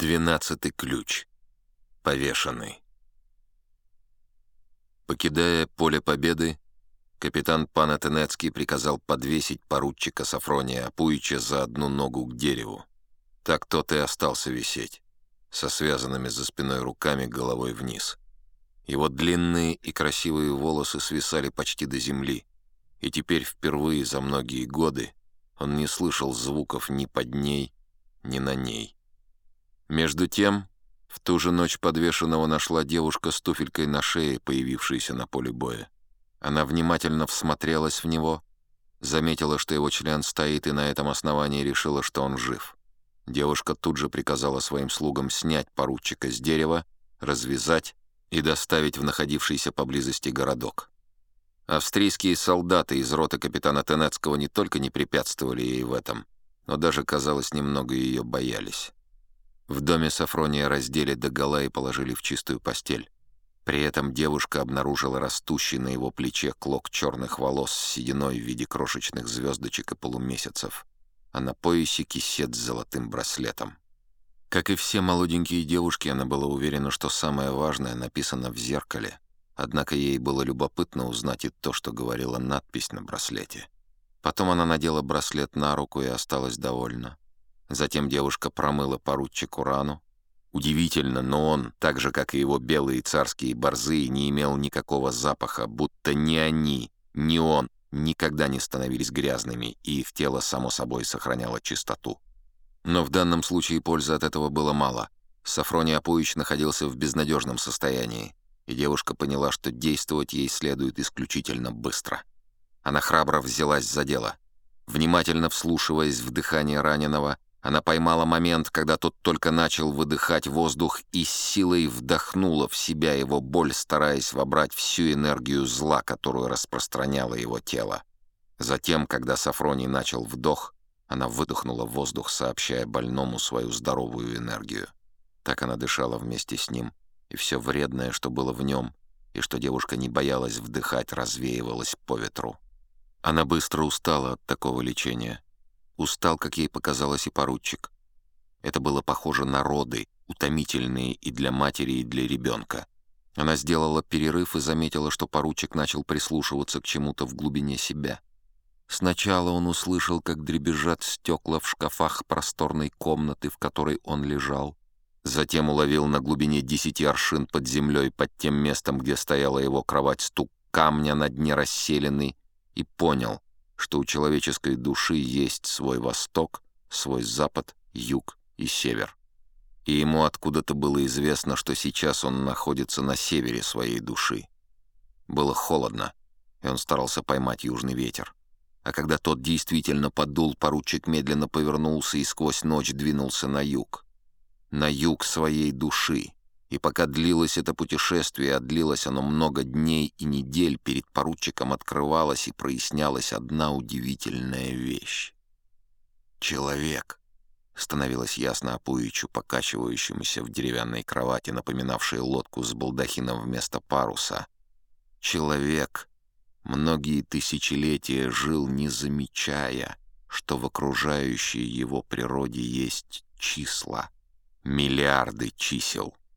Двенадцатый ключ. Повешенный. Покидая поле победы, капитан Панатенецкий приказал подвесить поручика Сафрония Апуича за одну ногу к дереву. Так тот и остался висеть, со связанными за спиной руками головой вниз. Его длинные и красивые волосы свисали почти до земли, и теперь впервые за многие годы он не слышал звуков ни под ней, ни на ней. Между тем, в ту же ночь подвешенного нашла девушка с туфелькой на шее, появившаяся на поле боя. Она внимательно всмотрелась в него, заметила, что его член стоит, и на этом основании решила, что он жив. Девушка тут же приказала своим слугам снять поручика с дерева, развязать и доставить в находившийся поблизости городок. Австрийские солдаты из роты капитана Тенецкого не только не препятствовали ей в этом, но даже, казалось, немного ее боялись. В доме Сафрония раздели догола и положили в чистую постель. При этом девушка обнаружила растущий на его плече клок черных волос с сединой в виде крошечных звездочек и полумесяцев, а на поясе кисет с золотым браслетом. Как и все молоденькие девушки, она была уверена, что самое важное написано в зеркале, однако ей было любопытно узнать и то, что говорила надпись на браслете. Потом она надела браслет на руку и осталась довольна. Затем девушка промыла поручику рану. Удивительно, но он, так же, как и его белые царские борзые, не имел никакого запаха, будто ни они, ни он никогда не становились грязными, и их тело, само собой, сохраняло чистоту. Но в данном случае пользы от этого было мало. Сафроний Апуич находился в безнадежном состоянии, и девушка поняла, что действовать ей следует исключительно быстро. Она храбро взялась за дело. Внимательно вслушиваясь в дыхание раненого, она поймала момент, когда тот только начал выдыхать воздух и силой вдохнула в себя его боль, стараясь вобрать всю энергию зла, которую распространяло его тело. Затем, когда Сафроний начал вдох, она выдохнула воздух, сообщая больному свою здоровую энергию. Так она дышала вместе с ним, и все вредное, что было в нем, и что девушка не боялась вдыхать, развеивалось по ветру. Она быстро устала от такого лечения — Устал, как ей показалось, и поручик. Это было похоже на роды, утомительные и для матери, и для ребенка. Она сделала перерыв и заметила, что поручик начал прислушиваться к чему-то в глубине себя. Сначала он услышал, как дребезжат стекла в шкафах просторной комнаты, в которой он лежал. Затем уловил на глубине десяти аршин под землей, под тем местом, где стояла его кровать, стук камня на дне расселенный, и понял, что у человеческой души есть свой восток, свой запад, юг и север. И ему откуда-то было известно, что сейчас он находится на севере своей души. Было холодно, и он старался поймать южный ветер. А когда тот действительно подул, поручик медленно повернулся и сквозь ночь двинулся на юг. На юг своей души. И пока длилось это путешествие, а длилось оно много дней и недель, перед поручиком открывалась и прояснялась одна удивительная вещь. Человек, становилось ясно Апуичу, покачивающемуся в деревянной кровати, напоминавшей лодку с балдахином вместо паруса. Человек многие тысячелетия жил, не замечая, что в окружающей его природе есть числа, миллиарды чисел —